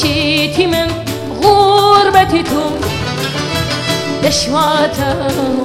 شیتی من غربتی تو. دشواتم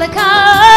the car.